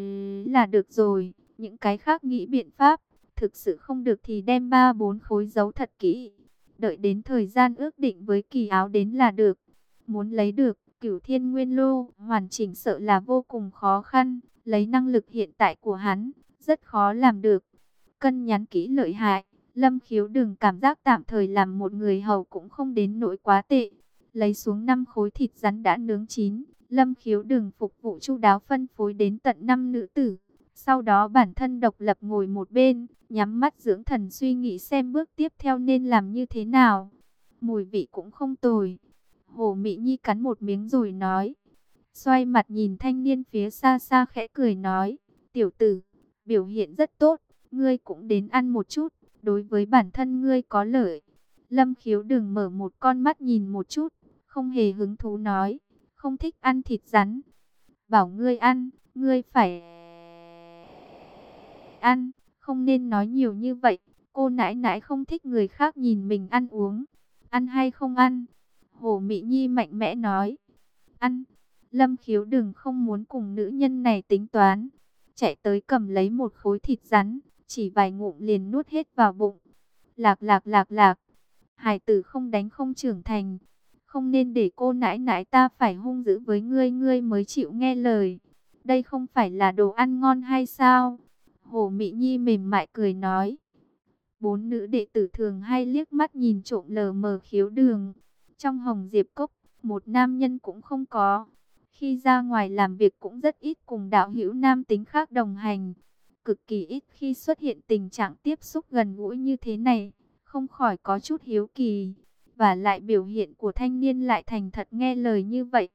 là được rồi. Những cái khác nghĩ biện pháp. Thực sự không được thì đem 3-4 khối giấu thật kỹ. Đợi đến thời gian ước định với kỳ áo đến là được. Muốn lấy được cửu thiên nguyên lô hoàn chỉnh sợ là vô cùng khó khăn. Lấy năng lực hiện tại của hắn, rất khó làm được. Cân nhắn kỹ lợi hại, Lâm Khiếu đừng cảm giác tạm thời làm một người hầu cũng không đến nỗi quá tệ. Lấy xuống 5 khối thịt rắn đã nướng chín, Lâm Khiếu đừng phục vụ chu đáo phân phối đến tận 5 nữ tử. Sau đó bản thân độc lập ngồi một bên, nhắm mắt dưỡng thần suy nghĩ xem bước tiếp theo nên làm như thế nào. Mùi vị cũng không tồi. Hồ Mỹ Nhi cắn một miếng rồi nói. Xoay mặt nhìn thanh niên phía xa xa khẽ cười nói. Tiểu tử, biểu hiện rất tốt ngươi cũng đến ăn một chút, đối với bản thân ngươi có lợi. Lâm khiếu đừng mở một con mắt nhìn một chút, không hề hứng thú nói, không thích ăn thịt rắn. Bảo ngươi ăn, ngươi phải ăn, không nên nói nhiều như vậy. Cô nãi nãi không thích người khác nhìn mình ăn uống. Ăn hay không ăn? Hồ Mỹ Nhi mạnh mẽ nói. Ăn. Lâm khiếu đừng không muốn cùng nữ nhân này tính toán. Chạy tới cầm lấy một khối thịt rắn, chỉ vài ngụm liền nuốt hết vào bụng. Lạc lạc lạc lạc, hải tử không đánh không trưởng thành, không nên để cô nãi nãi ta phải hung dữ với ngươi ngươi mới chịu nghe lời. Đây không phải là đồ ăn ngon hay sao? Hồ Mỹ Nhi mềm mại cười nói. Bốn nữ đệ tử thường hay liếc mắt nhìn trộm lờ mờ khiếu đường. Trong hồng diệp cốc, một nam nhân cũng không có. Khi ra ngoài làm việc cũng rất ít cùng đạo hữu nam tính khác đồng hành cực kỳ ít khi xuất hiện tình trạng tiếp xúc gần gũi như thế này, không khỏi có chút hiếu kỳ. Và lại biểu hiện của thanh niên lại thành thật nghe lời như vậy.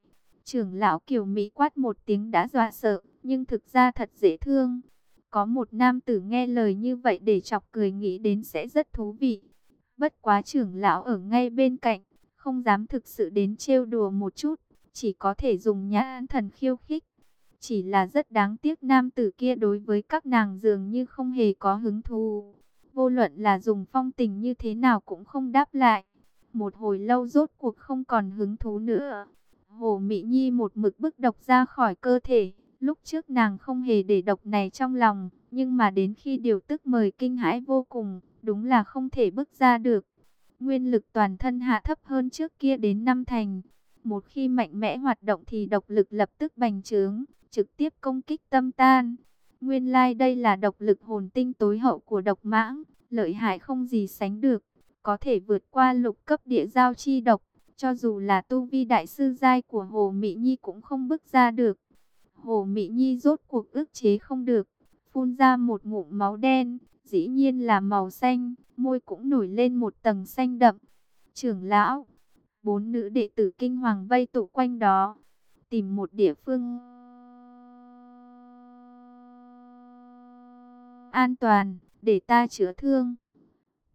Trưởng lão Kiều Mỹ quát một tiếng đã dọa sợ, nhưng thực ra thật dễ thương. Có một nam tử nghe lời như vậy để chọc cười nghĩ đến sẽ rất thú vị. Bất quá trưởng lão ở ngay bên cạnh, không dám thực sự đến trêu đùa một chút, chỉ có thể dùng nhã thần khiêu khích. Chỉ là rất đáng tiếc nam tử kia đối với các nàng dường như không hề có hứng thú. Vô luận là dùng phong tình như thế nào cũng không đáp lại. Một hồi lâu rốt cuộc không còn hứng thú nữa. Hồ Mỹ Nhi một mực bức độc ra khỏi cơ thể. Lúc trước nàng không hề để độc này trong lòng. Nhưng mà đến khi điều tức mời kinh hãi vô cùng. Đúng là không thể bức ra được. Nguyên lực toàn thân hạ thấp hơn trước kia đến năm thành. Một khi mạnh mẽ hoạt động thì độc lực lập tức bành trướng trực tiếp công kích tâm tan. Nguyên lai like đây là độc lực hồn tinh tối hậu của độc mãng, lợi hại không gì sánh được, có thể vượt qua lục cấp địa giao chi độc, cho dù là tu vi đại sư giai của Hồ Mỹ Nhi cũng không bước ra được. Hồ Mỹ Nhi rốt cuộc ức chế không được, phun ra một ngụm máu đen, dĩ nhiên là màu xanh, môi cũng nổi lên một tầng xanh đậm. Trưởng lão, bốn nữ đệ tử kinh hoàng vây tụ quanh đó, tìm một địa phương an toàn để ta chữa thương.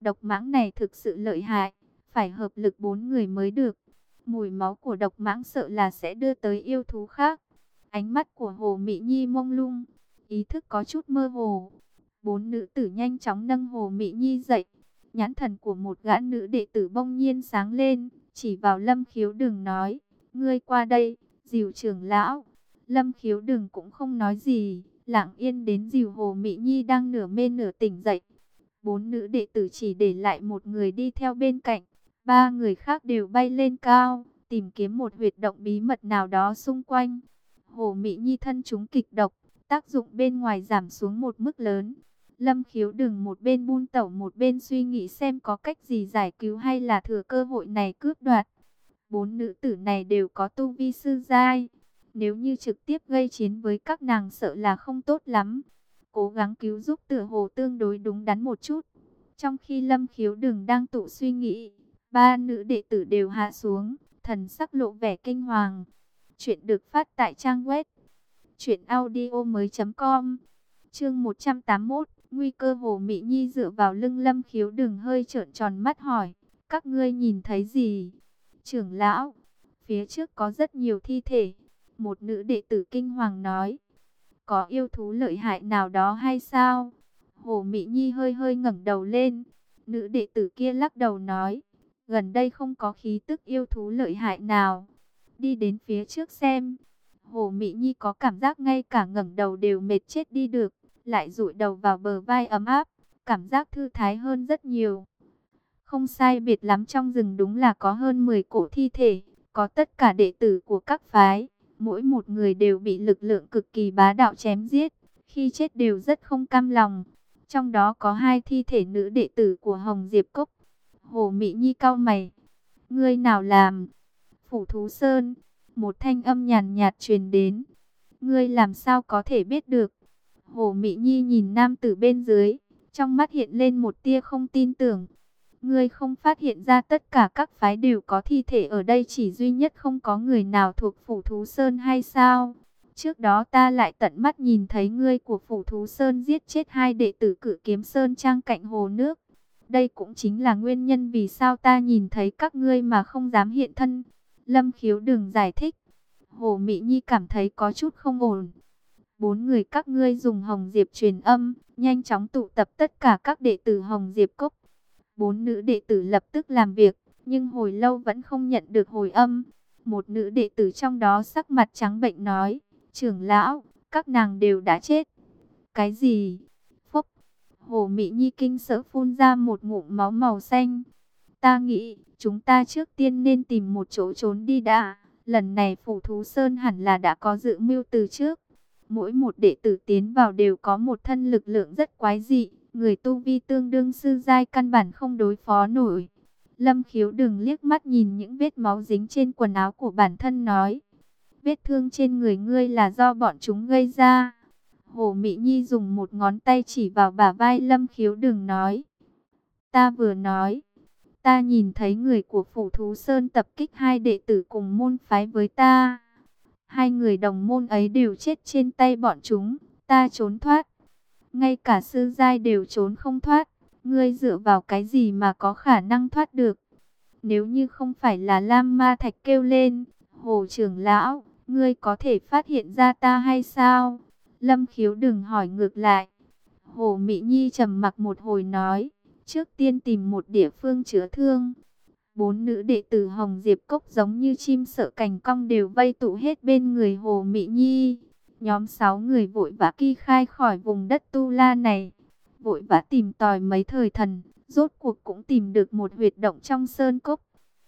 Độc mãng này thực sự lợi hại, phải hợp lực bốn người mới được. Mùi máu của độc mãng sợ là sẽ đưa tới yêu thú khác. Ánh mắt của Hồ Mỹ Nhi mông lung, ý thức có chút mơ hồ. Bốn nữ tử nhanh chóng nâng Hồ Mỹ Nhi dậy. Nhãn thần của một gã nữ đệ tử bông nhiên sáng lên, chỉ vào lâm khiếu đừng nói. Ngươi qua đây, dìu trưởng lão. Lâm khiếu đừng cũng không nói gì, lặng yên đến dìu Hồ Mỹ Nhi đang nửa mê nửa tỉnh dậy. Bốn nữ đệ tử chỉ để lại một người đi theo bên cạnh, ba người khác đều bay lên cao, tìm kiếm một huyệt động bí mật nào đó xung quanh. Hồ Mỹ Nhi thân chúng kịch độc, tác dụng bên ngoài giảm xuống một mức lớn. Lâm khiếu đừng một bên buôn tẩu một bên suy nghĩ xem có cách gì giải cứu hay là thừa cơ hội này cướp đoạt. Bốn nữ tử này đều có tu vi sư giai. Nếu như trực tiếp gây chiến với các nàng sợ là không tốt lắm. Cố gắng cứu giúp tựa hồ tương đối đúng đắn một chút. Trong khi lâm khiếu đường đang tụ suy nghĩ, ba nữ đệ tử đều hạ xuống, thần sắc lộ vẻ kinh hoàng. Chuyện được phát tại trang web mới.com Chương 181, nguy cơ Hồ mỹ Nhi dựa vào lưng Lâm Khiếu đường hơi trợn tròn mắt hỏi, các ngươi nhìn thấy gì? Trưởng lão, phía trước có rất nhiều thi thể. Một nữ đệ tử kinh hoàng nói, có yêu thú lợi hại nào đó hay sao? Hồ mỹ Nhi hơi hơi ngẩng đầu lên. Nữ đệ tử kia lắc đầu nói, gần đây không có khí tức yêu thú lợi hại nào. Đi đến phía trước xem. Hồ mỹ Nhi có cảm giác ngay cả ngẩng đầu đều mệt chết đi được, lại rụi đầu vào bờ vai ấm áp, cảm giác thư thái hơn rất nhiều. Không sai biệt lắm trong rừng đúng là có hơn 10 cổ thi thể, có tất cả đệ tử của các phái, mỗi một người đều bị lực lượng cực kỳ bá đạo chém giết, khi chết đều rất không cam lòng. Trong đó có hai thi thể nữ đệ tử của Hồng Diệp Cốc. Hồ Mỹ Nhi cao mày. Ngươi nào làm? Phủ Thú Sơn. Một thanh âm nhàn nhạt truyền đến. Ngươi làm sao có thể biết được? Hồ Mỹ Nhi nhìn nam tử bên dưới. Trong mắt hiện lên một tia không tin tưởng. Ngươi không phát hiện ra tất cả các phái đều có thi thể ở đây chỉ duy nhất không có người nào thuộc Phủ Thú Sơn hay sao? Trước đó ta lại tận mắt nhìn thấy ngươi của Phủ Thú Sơn giết chết hai đệ tử cử kiếm Sơn trang cạnh hồ nước. Đây cũng chính là nguyên nhân vì sao ta nhìn thấy các ngươi mà không dám hiện thân. Lâm khiếu đừng giải thích. Hồ Mỹ Nhi cảm thấy có chút không ổn. Bốn người các ngươi dùng Hồng Diệp truyền âm, nhanh chóng tụ tập tất cả các đệ tử Hồng Diệp Cốc. Bốn nữ đệ tử lập tức làm việc, nhưng hồi lâu vẫn không nhận được hồi âm. Một nữ đệ tử trong đó sắc mặt trắng bệnh nói, trưởng lão, các nàng đều đã chết. Cái gì? Phúc! Hồ Mỹ Nhi kinh sợ phun ra một ngụm máu màu xanh. Ta nghĩ, chúng ta trước tiên nên tìm một chỗ trốn đi đã. Lần này Phủ Thú Sơn hẳn là đã có dự mưu từ trước. Mỗi một đệ tử tiến vào đều có một thân lực lượng rất quái dị. Người tu vi tương đương sư giai căn bản không đối phó nổi. Lâm khiếu đừng liếc mắt nhìn những vết máu dính trên quần áo của bản thân nói. Vết thương trên người ngươi là do bọn chúng gây ra. Hồ Mỹ Nhi dùng một ngón tay chỉ vào bả vai Lâm Khiếu đừng nói. Ta vừa nói. Ta nhìn thấy người của Phủ Thú Sơn tập kích hai đệ tử cùng môn phái với ta. Hai người đồng môn ấy đều chết trên tay bọn chúng. Ta trốn thoát. Ngay cả sư giai đều trốn không thoát. Ngươi dựa vào cái gì mà có khả năng thoát được? Nếu như không phải là Lam Ma Thạch kêu lên, Hồ trưởng lão, ngươi có thể phát hiện ra ta hay sao? Lâm khiếu đừng hỏi ngược lại. Hồ Mỹ Nhi trầm mặc một hồi nói, trước tiên tìm một địa phương chữa thương. Bốn nữ đệ tử Hồng Diệp Cốc giống như chim sợ cành cong đều vây tụ hết bên người Hồ Mỹ Nhi. Nhóm sáu người vội vã kỳ khai khỏi vùng đất Tu La này. Vội vã tìm tòi mấy thời thần, rốt cuộc cũng tìm được một huyệt động trong sơn cốc.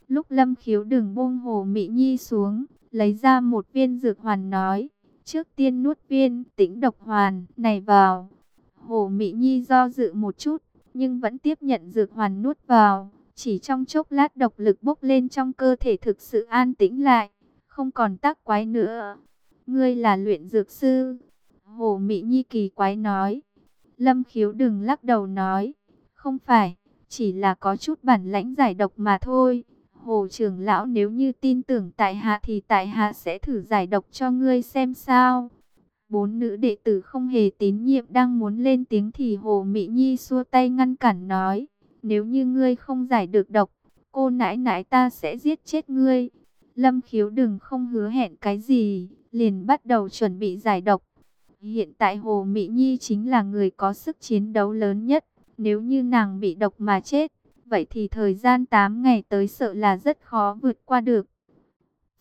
Lúc Lâm khiếu đừng buông Hồ Mỹ Nhi xuống, lấy ra một viên dược hoàn nói, Trước tiên nuốt viên tĩnh độc hoàn này vào. Hồ Mỹ Nhi do dự một chút, nhưng vẫn tiếp nhận dược hoàn nuốt vào. Chỉ trong chốc lát độc lực bốc lên trong cơ thể thực sự an tĩnh lại, không còn tác quái nữa. Ngươi là luyện dược sư. Hồ Mỹ Nhi kỳ quái nói. Lâm khiếu đừng lắc đầu nói. Không phải, chỉ là có chút bản lãnh giải độc mà thôi. Hồ trưởng lão nếu như tin tưởng tại hạ thì tại hạ sẽ thử giải độc cho ngươi xem sao. Bốn nữ đệ tử không hề tín nhiệm đang muốn lên tiếng thì Hồ Mỹ Nhi xua tay ngăn cản nói. Nếu như ngươi không giải được độc, cô nãi nãi ta sẽ giết chết ngươi. Lâm khiếu đừng không hứa hẹn cái gì, liền bắt đầu chuẩn bị giải độc. Hiện tại Hồ Mỹ Nhi chính là người có sức chiến đấu lớn nhất. Nếu như nàng bị độc mà chết, vậy thì thời gian 8 ngày tới sợ là rất khó vượt qua được.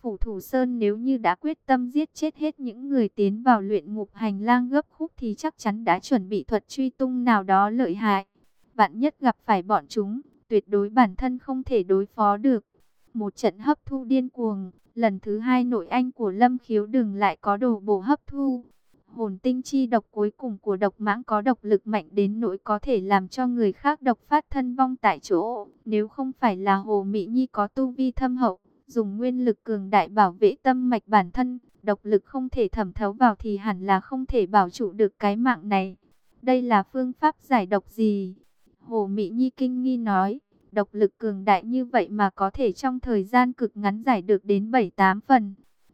Phủ Thủ Sơn nếu như đã quyết tâm giết chết hết những người tiến vào luyện ngục hành lang gấp khúc thì chắc chắn đã chuẩn bị thuật truy tung nào đó lợi hại. Vạn nhất gặp phải bọn chúng, tuyệt đối bản thân không thể đối phó được. Một trận hấp thu điên cuồng, lần thứ hai nội anh của Lâm Khiếu đừng lại có đồ bổ hấp thu. Hồn tinh chi độc cuối cùng của độc mãng có độc lực mạnh đến nỗi có thể làm cho người khác độc phát thân vong tại chỗ. Nếu không phải là Hồ Mỹ Nhi có tu vi thâm hậu, dùng nguyên lực cường đại bảo vệ tâm mạch bản thân, độc lực không thể thẩm thấu vào thì hẳn là không thể bảo trụ được cái mạng này. Đây là phương pháp giải độc gì? Hồ Mỹ Nhi kinh nghi nói, độc lực cường đại như vậy mà có thể trong thời gian cực ngắn giải được đến 7-8 phần.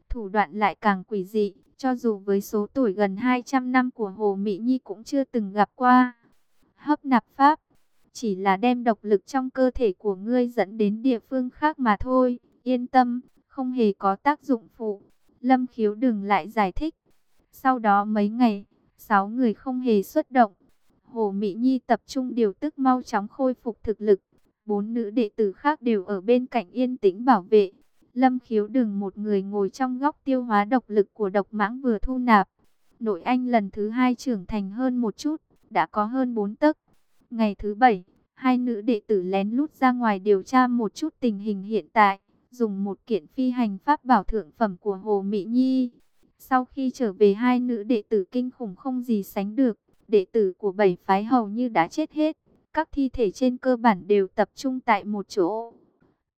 Thủ đoạn lại càng quỷ dị, cho dù với số tuổi gần 200 năm của Hồ Mỹ Nhi cũng chưa từng gặp qua. Hấp nạp pháp, chỉ là đem độc lực trong cơ thể của ngươi dẫn đến địa phương khác mà thôi. Yên tâm, không hề có tác dụng phụ. Lâm khiếu đừng lại giải thích. Sau đó mấy ngày, sáu người không hề xuất động. Hồ Mỹ Nhi tập trung điều tức mau chóng khôi phục thực lực. Bốn nữ đệ tử khác đều ở bên cạnh yên tĩnh bảo vệ. Lâm khiếu đừng một người ngồi trong góc tiêu hóa độc lực của độc mãng vừa thu nạp. Nội anh lần thứ hai trưởng thành hơn một chút, đã có hơn bốn tấc. Ngày thứ bảy, hai nữ đệ tử lén lút ra ngoài điều tra một chút tình hình hiện tại, dùng một kiện phi hành pháp bảo thượng phẩm của Hồ Mỹ Nhi. Sau khi trở về hai nữ đệ tử kinh khủng không gì sánh được, đệ tử của bảy phái hầu như đã chết hết. Các thi thể trên cơ bản đều tập trung tại một chỗ.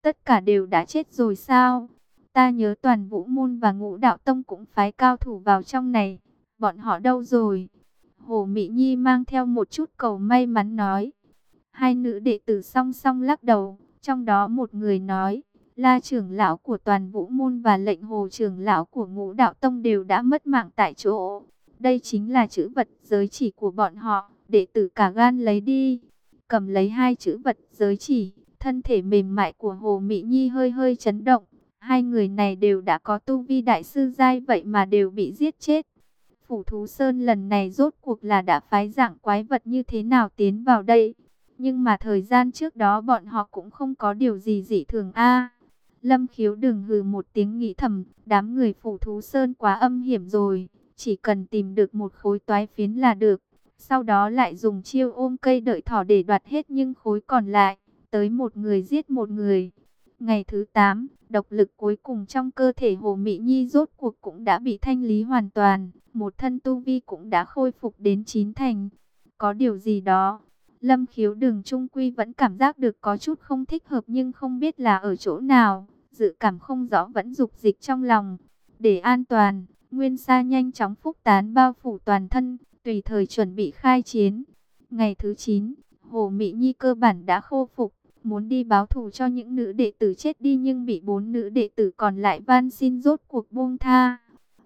Tất cả đều đã chết rồi sao? Ta nhớ toàn vũ môn và ngũ đạo tông cũng phái cao thủ vào trong này. Bọn họ đâu rồi? Hồ Mỹ Nhi mang theo một chút cầu may mắn nói. Hai nữ đệ tử song song lắc đầu. Trong đó một người nói. La trưởng lão của toàn vũ môn và lệnh hồ trưởng lão của ngũ đạo tông đều đã mất mạng tại chỗ. Đây chính là chữ vật, giới chỉ của bọn họ. Đệ tử cả gan lấy đi. Cầm lấy hai chữ vật giới chỉ Thân thể mềm mại của Hồ Mỹ Nhi hơi hơi chấn động. Hai người này đều đã có tu vi đại sư giai vậy mà đều bị giết chết. Phủ Thú Sơn lần này rốt cuộc là đã phái dạng quái vật như thế nào tiến vào đây. Nhưng mà thời gian trước đó bọn họ cũng không có điều gì dị thường a. Lâm khiếu đừng hừ một tiếng nghĩ thầm, đám người Phủ Thú Sơn quá âm hiểm rồi. Chỉ cần tìm được một khối toái phiến là được. Sau đó lại dùng chiêu ôm cây đợi thỏ để đoạt hết những khối còn lại tới một người giết một người. Ngày thứ 8, độc lực cuối cùng trong cơ thể Hồ Mỹ Nhi rốt cuộc cũng đã bị thanh lý hoàn toàn, một thân tu vi cũng đã khôi phục đến chín thành. Có điều gì đó, Lâm Khiếu Đường Trung Quy vẫn cảm giác được có chút không thích hợp nhưng không biết là ở chỗ nào, dự cảm không rõ vẫn dục dịch trong lòng. Để an toàn, Nguyên Sa nhanh chóng phúc tán bao phủ toàn thân, tùy thời chuẩn bị khai chiến. Ngày thứ 9, Hồ Mỹ Nhi cơ bản đã khôi phục, muốn đi báo thù cho những nữ đệ tử chết đi nhưng bị bốn nữ đệ tử còn lại van xin rốt cuộc buông tha.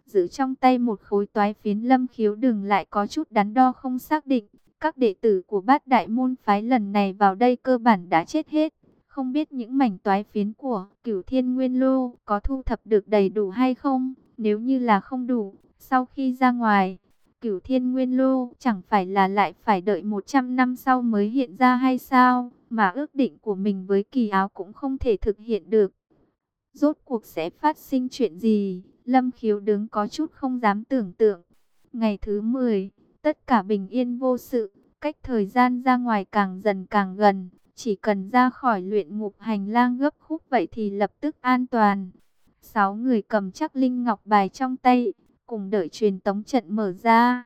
Giữ trong tay một khối toái phiến lâm khiếu đừng lại có chút đắn đo không xác định. Các đệ tử của bát đại môn phái lần này vào đây cơ bản đã chết hết. Không biết những mảnh toái phiến của cửu thiên nguyên lô có thu thập được đầy đủ hay không. Nếu như là không đủ, sau khi ra ngoài, cửu thiên nguyên lô chẳng phải là lại phải đợi 100 năm sau mới hiện ra hay sao? mà ước định của mình với kỳ áo cũng không thể thực hiện được. Rốt cuộc sẽ phát sinh chuyện gì? Lâm khiếu đứng có chút không dám tưởng tượng. Ngày thứ 10, tất cả bình yên vô sự, cách thời gian ra ngoài càng dần càng gần. Chỉ cần ra khỏi luyện ngục hành lang gấp khúc vậy thì lập tức an toàn. Sáu người cầm chắc linh ngọc bài trong tay, cùng đợi truyền tống trận mở ra.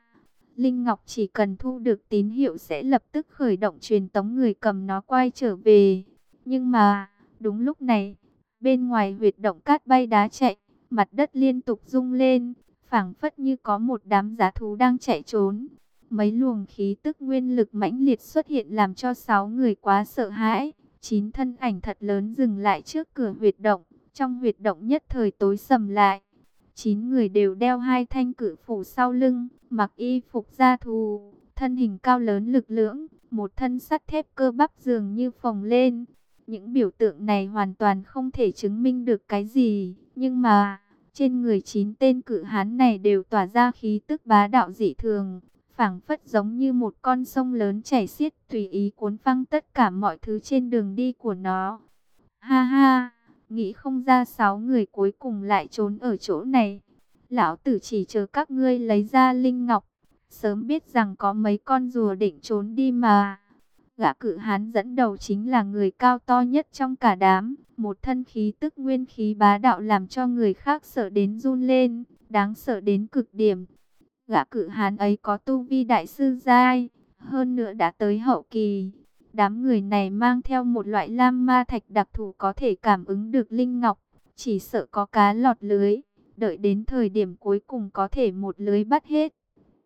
Linh Ngọc chỉ cần thu được tín hiệu sẽ lập tức khởi động truyền tống người cầm nó quay trở về. Nhưng mà, đúng lúc này, bên ngoài huyệt động cát bay đá chạy, mặt đất liên tục rung lên, phảng phất như có một đám giá thú đang chạy trốn. Mấy luồng khí tức nguyên lực mãnh liệt xuất hiện làm cho sáu người quá sợ hãi. Chín thân ảnh thật lớn dừng lại trước cửa huyệt động, trong huyệt động nhất thời tối sầm lại. Chín người đều đeo hai thanh cử phủ sau lưng, mặc y phục da thù, thân hình cao lớn lực lưỡng, một thân sắt thép cơ bắp dường như phồng lên. Những biểu tượng này hoàn toàn không thể chứng minh được cái gì, nhưng mà trên người chín tên cự hán này đều tỏa ra khí tức bá đạo dị thường, phảng phất giống như một con sông lớn chảy xiết tùy ý cuốn phăng tất cả mọi thứ trên đường đi của nó. Ha ha, nghĩ không ra sáu người cuối cùng lại trốn ở chỗ này. Lão tử chỉ chờ các ngươi lấy ra linh ngọc, sớm biết rằng có mấy con rùa định trốn đi mà. Gã cự hán dẫn đầu chính là người cao to nhất trong cả đám, một thân khí tức nguyên khí bá đạo làm cho người khác sợ đến run lên, đáng sợ đến cực điểm. Gã cự hán ấy có tu vi đại sư giai, hơn nữa đã tới hậu kỳ. Đám người này mang theo một loại lam ma thạch đặc thù có thể cảm ứng được linh ngọc, chỉ sợ có cá lọt lưới, đợi đến thời điểm cuối cùng có thể một lưới bắt hết.